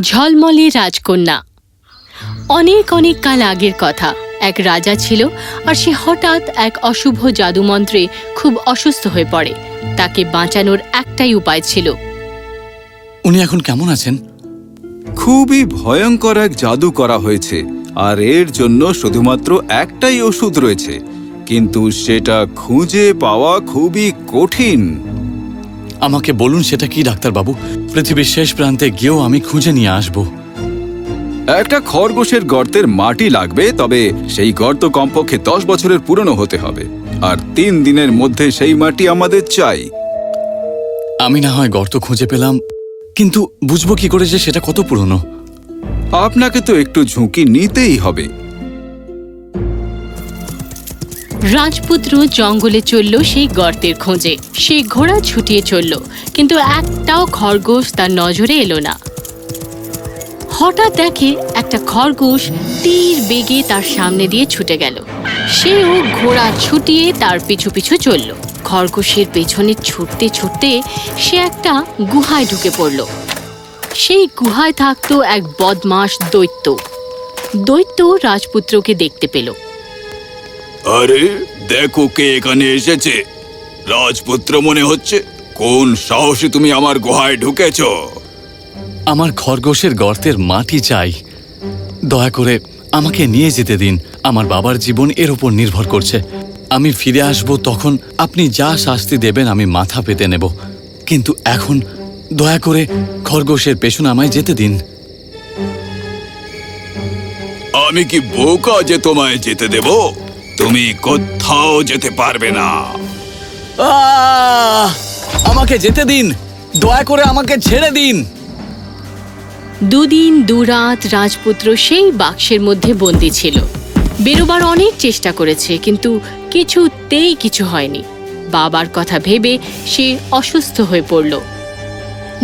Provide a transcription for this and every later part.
ঝলমলে রাজকন্যা। অনেক অনেক কাল আগের কথা। এক রাজা ছিল আর সে হঠাৎ এক অশুভ জাদুমন্ত্রে খুব অসুস্থ হয়ে পড়ে। তাকে বাঁচানোর একটাই উপায় ছিল। উনি এখন কেমন আছেন? খুবই ভয়ঙ্কর এক জাদু করা হয়েছে। আর এর জন্য শুধুমাত্র একটাই ওষুধ রয়েছে। কিন্তু সেটা খুঁজে পাওয়া খুবই কঠিন। আমাকে বলুন সেটা কি ডাক্তারবাবু? পৃথিবীর শেষ প্রান্তে গিয়েও আমি খুঁজে নিয়ে আসব। একটা খরগোশের গর্তের মাটি লাগবে তবে সেই গর্ত কমপক্ষে দশ বছরের পুরনো হতে হবে। আর তিন দিনের মধ্যে সেই মাটি আমাদের চাই। আমি না হয় গর্ত খুঁজে পেলাম কিন্তু বুঝব কি করে যে সেটা কত পুরনো। আপনাকে তো একটু ঝুঁকি নিতেই হবে। রাজপুত্র জঙ্গলে চলল সেই গর্তের খোঁজে। সে ঘোড়া ছুটিয়ে চলল, কিন্তু একটাও খরগোশ তার নজরে এলো না। হঠাৎ দেখে একটা খরগোশ তীর বেগে তার সামনে দিয়ে ছুটে গেল। সেও ঘোড়া ছুটিয়ে তার পিছু পিছু চলল। খরগোশের পেছনে ছুটতে ছুটতে সে একটা গুহায় ঢুকে পড়ল। সেই গুহায় থাকতো এক বদমাস দৈত্য। দৈত্য রাজপুত্রকে দেখতে পেল। আরে দেখো কে এখানে এসেছে। রাজপুত্র মনে হচ্ছে কোন সাহসে তুমি আমার গুহায় ঢুকেছ? আমার খরগোশের গর্তের মাটি চাই। দয়া করে আমাকে নিয়ে যেতে দিন। আমার বাবার জীবন এর ওপর নির্ভর করছে। আমি ফিরে আসব তখন আপনি যা শাস্তি দেবেন আমি মাথা পেতে নেব। কিন্তু এখন দয়া করে খরগোশের পেছনে আমায় যেতে দিন। আমি কি বোকা যে তোমায় যেতে দেব? তুমি কোথাও যেতে পারবে না। আহ! আমাকে যেতে দিন। দয়া করে আমাকে ছেড়ে দিন। দুদিন দুরাত রাজপুত্র সেই বাক্সের মধ্যে বন্দি ছিল। বেরোবার অনেক চেষ্টা করেছে কিন্তু কিছুতেই কিছু হয়নি। বাবার কথা ভেবে সে অসুস্থ হয়ে পড়ল।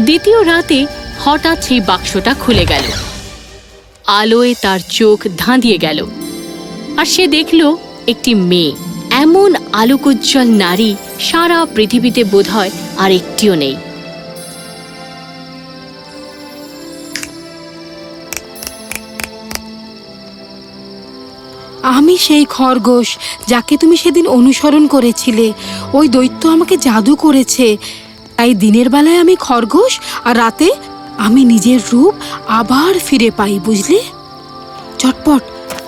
দ্বিতীয় রাতে হঠাৎ সেই বাক্সটা খুলে গেল। আলোয় তার চোখ ধাঁধিয়ে গেল। আর সে দেখল একটি মেয়ে। এমন আলোকোজ্জ্বল নারী সারা পৃথিবীতে বোধহয় আর একটিও নেই। আমি সেই খরগোশ যাকে তুমি সেদিন অনুসরণ করেছিলে। ওই দৈত্য আমাকে জাদু করেছে। তাই দিনের বেলায় আমি খরগোশ আর রাতে আমি নিজের রূপ আবার ফিরে পাই, বুঝলে? চটপট,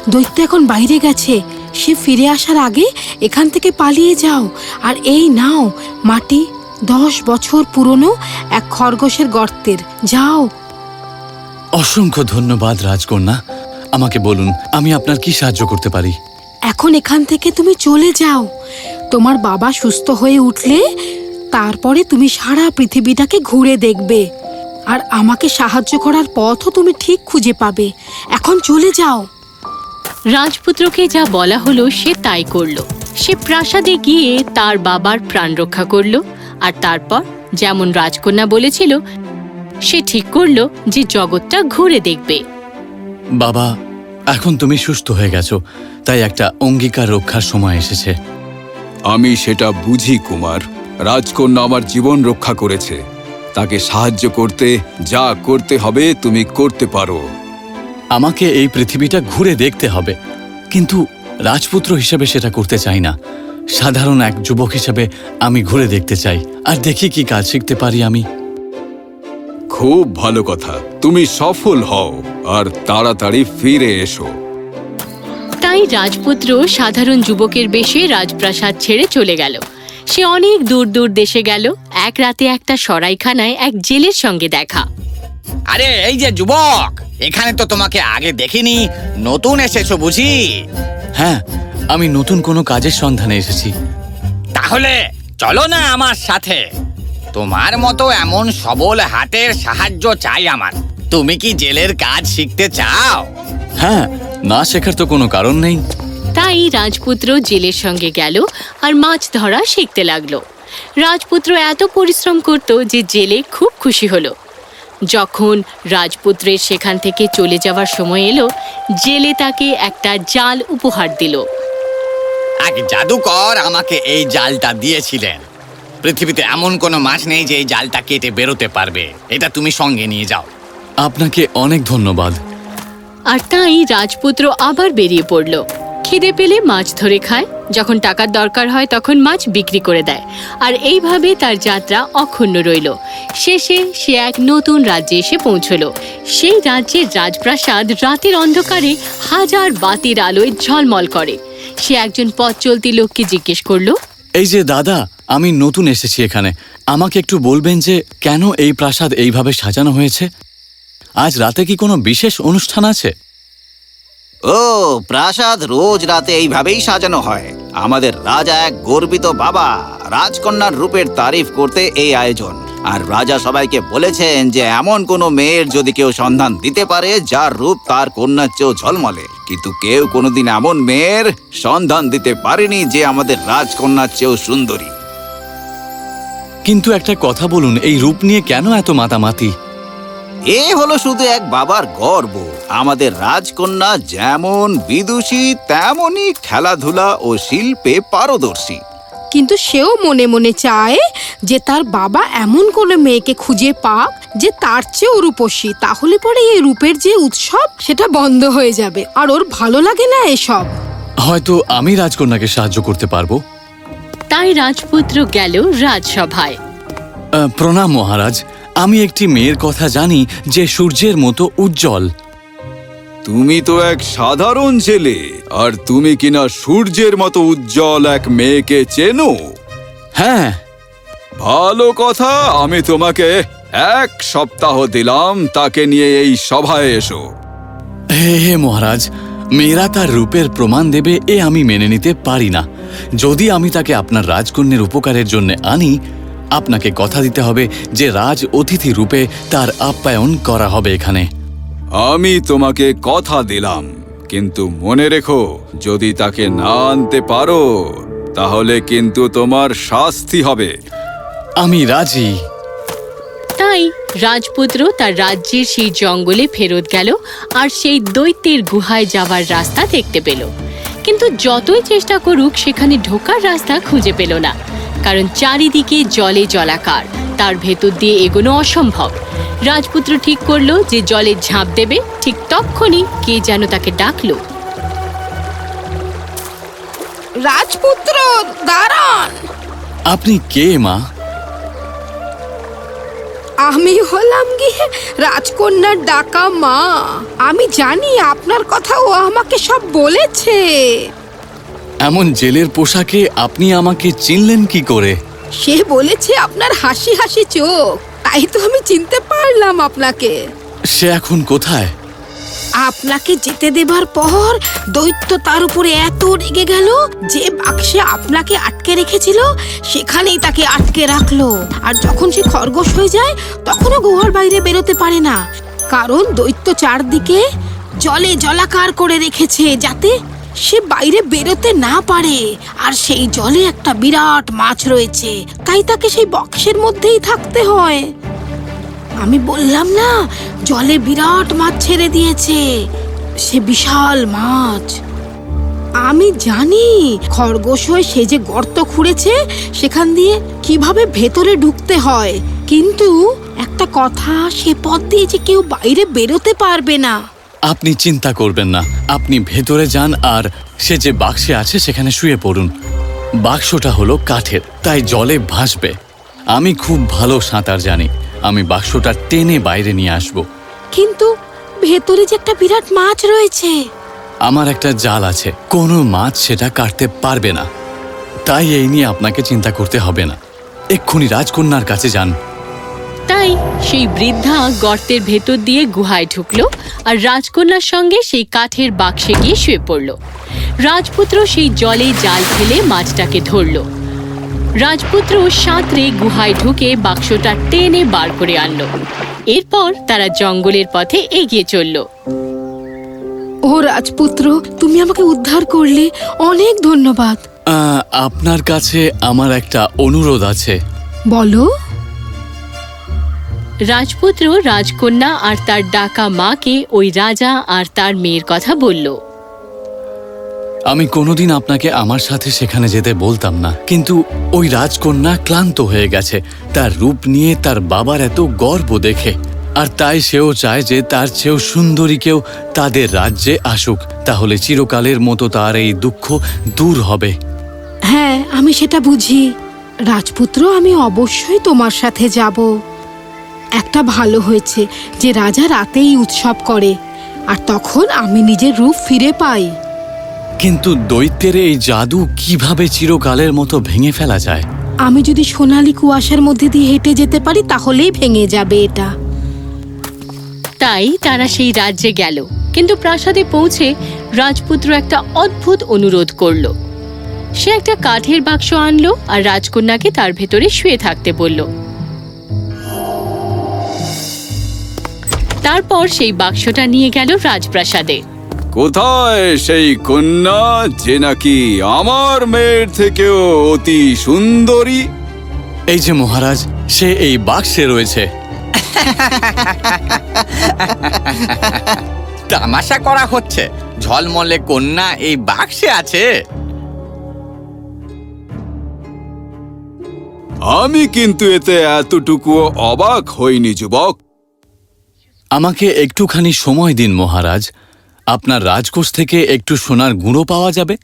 দৈত্য এখন বাইরে গেছে। সে ফিরে আসার আগে এখান থেকে পালিয়ে যাও। আর এই নাও মাটি দশ বছর পুরনো এক খরগোশের গর্তের। যাও। অসংখ্য ধন্যবাদ রাজকন্যা। আমাকে বলুন আমি আপনার কি সাহায্য করতে পারি? এখন এখান থেকে তুমি চলে যাও। তোমার বাবা সুস্থ হয়ে উঠলে তারপরে তুমি সারা পৃথিবীটাকে ঘুরে দেখবে। আর আমাকে সাহায্য করার পথও তুমি ঠিক খুঁজে পাবে। এখন চলে যাও। রাজপুত্রকে যা বলা হলো সে তাই করল। সে প্রাসাদে গিয়ে তার বাবার প্রাণ রক্ষা করল আর তারপর যেমন রাজকন্যা বলেছিল সে ঠিক করল যে জগৎটা ঘুরে দেখবে। বাবা এখন তুমি সুস্থ হয়ে গেছো তাই একটা অঙ্গীকার রক্ষার সময় এসেছে। আমি সেটা বুঝি কুমার। রাজকন্যা আমার জীবন রক্ষা করেছে। তাকে সাহায্য করতে যা করতে হবে তুমি করতে পারো। আমাকে এই পৃথিবীটা ঘুরে দেখতে হবে। কিন্তু রাজপুত্র হিসেবে সেটা করতে চাই না। সাধারণ এক যুবক হিসেবে আমি ঘুরে দেখতে চাই। আর দেখি কি কাজ শিখতে পারি আমি। খুব ভালো কথা। তুমি সফল হও আর তাড়াতাড়ি ফিরে এসো। তাই রাজপুত্র সাধারণ যুবকের বেশে রাজপ্রাসাদ ছেড়ে চলে গেল। সে অনেক দূর দূর দেশে গেল। এক রাতে একটা সরাইখানায় এক জেলের সঙ্গে দেখা। আরে এই যে যুবক! এখানে তো তোমাকে আগে দেখিনি নতুন এসেছ বুঝি? হ্যাঁ আমি নতুন কোনো কাজের সন্ধানে এসেছি। তাহলে চলো না আমার সাথে। তোমার মতো এমন সবল হাতের সাহায্য চাই আমার। তুমি কি জেলের কাজ শিখতে চাও? হ্যাঁ না শেখার তো কোনো কারণ নেই। তাই রাজপুত্র জেলের সঙ্গে গেল আর মাছ ধরা শিখতে লাগল। রাজপুত্র এত পরিশ্রম করত যে জেলে খুব খুশি হলো। যখন রাজপুত্রের সেখান থেকে চলে যাওয়ার সময় এলো জেলে তাকে একটা জাল উপহার দিল। এক জাদুকর আমাকে এই জালটা দিয়েছিলেন। পৃথিবীতে এমন কোনো মাছ নেই যে এই জালটা কেটে বেরোতে পারবে। এটা তুমি সঙ্গে নিয়ে যাও। আপনাকে অনেক ধন্যবাদ। আর তাই রাজপুত্র আবার বেরিয়ে পড়ল। খিদে পেলে মাছ ধরে খায়। যখন টাকার দরকার হয়, তখন মাছ বিক্রি করে দেয়। আর এইভাবে তার যাত্রা অক্ষুণ্ণ রইল। শেষে সে এক নতুন রাজ্যে এসে পৌঁছল। সেই রাজ্যের রাজপ্রাসাদ রাতের অন্ধকারে হাজার বাতির আলোয় ঝলমল করে। সে একজন পথ চলতি লোককে জিজ্ঞেস করল, এই যে দাদা, আমি নতুন এসেছি এখানে। আমাকে একটু বলবেন যে কেন এই প্রাসাদ এইভাবে সাজানো হয়েছে? আজ রাতে কি কোনো বিশেষ অনুষ্ঠান আছে? ও, প্রাসাদ রোজ রাতে এইভাবেই সাজানো হয়। আমাদের রাজা এক গর্বিত বাবা, রাজকন্যার রূপের তারিফ করতে এই আয়োজন। আর রাজা সবাইকে বলেছেন যে, এমন কোনো মেয়ের যদি কেউ সন্ধান দিতে পারে, যার রূপ তার কন্যার চেয়েও ঝলমলে। কিন্তু কেউ কোনোদিন এমন মেয়ের সন্ধান দিতে পারেনি যে, আমাদের রাজকন্যার চেয়েও সুন্দরী। কিন্তু একটা কথা বলুন, এই রূপ নিয়ে কেন এত মাতামাতি? এ হলো শুধু এক বাবার গর্ব। আমাদের রাজকন্যা যেমন বিদুষী তেমনই খেলাধুলা ও শিল্পে পারদর্শী। কিন্তু সেও মনে মনে চায় যে তার বাবা এমন কোনো মেয়েকে খুঁজে পাক যে তার চেয়েও রূপসী। তাহলে পরে এই রূপের যে উৎসব সেটা বন্ধ হয়ে যাবে। আর ওর ভালো লাগে না এসব। হয়তো আমি রাজকন্যাকে সাহায্য করতে পারব। তাই রাজপুত্র গেল রাজসভায়। প্রণাম মহারাজ। আমি একটি মেয়ের কথা জানি যে সূর্যের মতো উজ্জ্বল। তুমি তো এক সাধারণ ছেলে আর তুমি কিনা সূর্যের মতো উজ্জ্বল এক মেয়েকে চেনো? হ্যাঁ। ভালো কথা আমি তোমাকে এক সপ্তাহ দিলাম তাকে নিয়ে এই সভায় এসো। হে হে মহারাজ মেয়েরা তার রূপের প্রমাণ দেবে এ আমি মেনে নিতে পারি না। যদি আমি তাকে আপনার রাজকন্যের উপকারের জন্য আনি আপনাকে কথা দিতে হবে যে রাজ অতিথি রূপে তার আপ্যায়ন করা হবে এখানে। আমি তোমাকে কথা দিলাম কিন্তু মনে রেখো যদি তাকে না আনতে পারো তাহলে কিন্তু তোমার শাস্তি হবে। আমি রাজি। তাই রাজপুত্র তার রাজ্যের সেই জঙ্গলে ফেরত গেল আর সেই দৈত্যের গুহায় যাওয়ার রাস্তা দেখতে পেল। কিন্তু যতই চেষ্টা করুক সেখানে ঢোকার রাস্তা খুঁজে পেল না। কারণ চারিদিকে জলে জলাকার। তার ভেতর দিয়ে এগোনো অসম্ভব। রাজপুত্র ঠিক করল যে জলে ঝাঁপ দেবে ঠিক তক্ষণই কে যেন তাকে ডাকলো। রাজপুত্র দাঁড়ান। আপনি কে মা? আমি হলাম গিয়ে রাজকন্যার ডাকা মা। আমি জানি আপনার কথা ও আমাকে সব বলেছে। এমন জেলের পোশাকে আপনি আমাকে চিনলেন কি করে? সে বলেছে আপনার হাসি হাসি চোখ। তাই তো আমি চিনতে পারলাম আপনাকে। সে এখন কোথায়? আপনাকে যেতে দেবার পর দৈত্য তার উপরে এত রেগে গেল যে বাক্সে আপনাকে আটকে রেখেছিল সেখানেই তাকে আটকে রাখল। আর যখন সে খরগোশ হয়ে যায় তখনও গুহার বাইরে বেরোতে পারে না। কারণ দৈত্য চারদিকে জলে জলাকার করে রেখেছে যাতে সে বাইরে বেরোতে না পারে। আর সেই জলে একটা বিরাট মাছ রয়েছে। তাই তাকে সেই বক্সের মধ্যেই থাকতে হয়। আমি বললাম, না, জলে বিরাট মাছ ছেড়ে দিয়েছে। সে বিশাল মাছ। আমি জানি, খরগোশ হয়ে সে যে গর্ত খুঁড়েছে, সেখান দিয়ে কীভাবে ভেতরে ঢুকতে হয়। কিন্তু একটা কথা সে পথ দিয়ে যে কেউ বাইরে বেরোতে পারবে না। আপনি চিন্তা করবেন না। আপনি ভেতরে যান আর সে যে বাক্সে আছে সেখানে শুয়ে পড়ুন। বাক্সটা হলো কাঠের তাই জলে ভাসবে। আমি খুব ভালো সাঁতার জানি। আমি বাক্সটা টেনে বাইরে নিয়ে আসব। কিন্তু ভেতরে যে একটা বিরাট মাছ রয়েছে। আমার একটা জাল আছে। কোনো মাছ সেটা কাটতে পারবে না। তাই এই নিয়ে আপনাকে চিন্তা করতে হবে না। এক্ষুনি রাজকন্যার কাছে যান। তাই সেই বৃদ্ধা গর্তের ভেতর দিয়ে গুহায় ঢুকলো আর রাজকন্যার সঙ্গে সেই কাঠের বাক্সে গিয়ে শুয়ে পড়ল। রাজপুত্র সেই জলে জাল ফেলে মাছটাকে ধরল। রাজপুত্র সাঁতরে গুহায় ঢুকে বাক্সটা টেনে বার করে আনলো। এরপর তারা জঙ্গলের পথে এগিয়ে চলল। ও রাজপুত্র তুমি আমাকে উদ্ধার করলে অনেক ধন্যবাদ। আহ, আপনার কাছে আমার একটা অনুরোধ আছে। বলো। রাজপুত্র রাজকন্যা আর তার ডাকা মাকে ওই রাজা আর তার মেয়ের কথা বলল। আমি কোনোদিন আপনাকে আমার সাথে সেখানে যেতে বলতাম না কিন্তু ওই রাজকন্যা ক্লান্ত হয়ে গেছে। তার রূপ নিয়ে তার বাবার এত গর্ব দেখে। আর তাই সেও চায় যে তার চেয়েও সুন্দরী কেউ তাদের রাজ্যে আসুক তাহলে চিরকালের মতো তার এই দুঃখ দূর হবে। হ্যাঁ আমি সেটা বুঝি। রাজপুত্র আমি অবশ্যই তোমার সাথে যাব। একটা ভালো হয়েছে যে রাজা রাতেই উৎসব করে। আর তখন আমি নিজের রূপ ফিরে পাই। কিন্তু দৈত্যের এই জাদু কীভাবে চিরকালের মতো ভেঙে ফেলা যায়? আমি যদি সোনালি কুয়াশার মধ্যে দিয়ে হেঁটে যেতে পারি তাহলেই ভেঙে যাবে এটা। তাই তারা সেই রাজ্যে গেল। কিন্তু প্রাসাদে পৌঁছে রাজপুত্র একটা অদ্ভুত অনুরোধ করল। সে একটা কাঠের বাক্স আনলো আর রাজকন্যাকে তার ভেতরে শুয়ে থাকতে বলল। তারপর সেই বাক্সটা নিয়ে গেল রাজপ্রাসাদে। কোথায় সেই কন্যা যে নাকি আমার মেয়ের থেকেও অতি সুন্দরী? এই যে মহারাজ সে এই বাক্সে রয়েছে। তামাশা করা হচ্ছে। ঝলমলে কন্যা এই বাক্সে আছে। আমি কিন্তু এতে এতটুকুও অবাক হইনি যুবক। আমাকে একটুখানি সময় দিন মহারাজ। আপনার রাজকোষ থেকে একটু সোনার গুঁড়ো পাওয়া যাবে।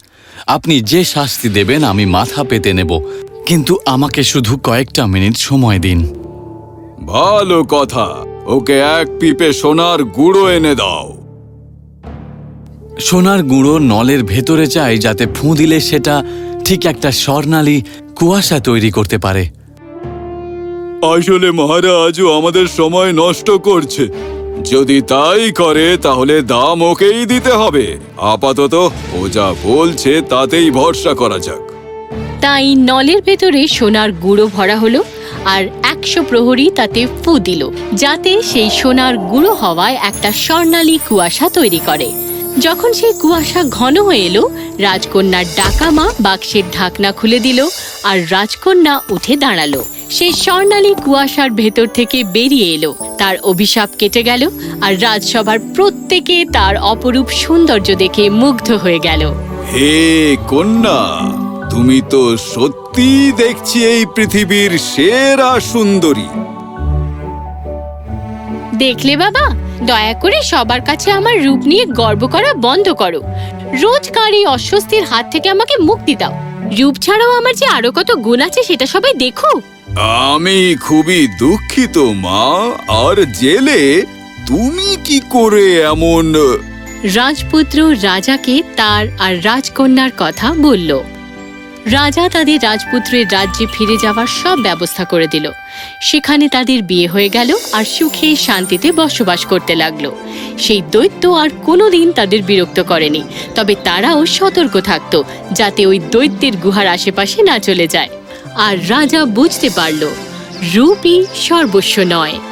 আপনি যে শাস্তি দেবেন আমি মাথা পেতে নেব। কিন্তু আমাকে শুধু কয়েকটা মিনিট সময় দিন। ভালো কথা। ওকে এক পিপে সোনার গুঁড়ো এনে দাও। সোনার গুঁড়ো নলের ভেতরে চাই যাতে ফুঁ দিলে সেটা ঠিক একটা স্বর্ণালী কুয়াশা তৈরি করতে পারে। আসলে মহারাজও আমাদের সময় নষ্ট করছে। যদি তাই করে, তাহলে দাম ওকেই দিতে হবে। আপাতত ও যা বলছে, তাতেই ভরসা করা যাক। তাই নলের ভেতরে সোনার গুঁড়ো ভরা হলো, আর একশো প্রহরী তাতে ফু দিল, যাতে সেই সোনার গুঁড়ো হওয়ায় একটা স্বর্ণালী কুয়াশা তৈরি করে। যখন সেই কুয়াশা ঘন হয়ে এলো, রাজকন্যার ডাকা মা বাক্সের ঢাকনা খুলে দিল, আর রাজকন্যা উঠে দাঁড়াল। সেই স্বর্ণালী কুয়াশার ভেতর থেকে বেরিয়ে এলো। তার অভিশাপ কেটে গেল আর রাজসভার প্রত্যেকে তার অপরূপ সৌন্দর্য দেখে মুগ্ধ হয়ে গেল। হে কন্যা তুমি তো সত্যি দেখছি এই পৃথিবীর সেরা সুন্দরী। দেখলে বাবা দয়া করে সবার কাছে আমার রূপ নিয়ে গর্ব করা বন্ধ করো। রোজকার এই অস্বস্তির হাত থেকে আমাকে মুক্তি দাও। রূপ ছাড়াও আমার যে আরও কত গুণ আছে সেটা সবাই দেখো আমি খুবই দুঃখিত, মা। আর জেলে তুমি কি করে এমন রাজপুত্র রাজাকে তার আর রাজকন্যার কথা বলল। রাজা তাদের রাজপুত্রের রাজ্যে ফিরে যাওয়ার সব ব্যবস্থা করে দিল। সেখানে তাদের বিয়ে হয়ে গেল আর সুখে শান্তিতে বসবাস করতে লাগল। সেই দৈত্য আর কোনোদিন তাদের বিরক্ত করেনি, তবে তারাও সতর্ক থাকত, যাতে ওই দৈত্যের গুহার আশেপাশে না চলে যায়। আর রাজা বুঝতে পারল রূপই সর্বস্ব নয়।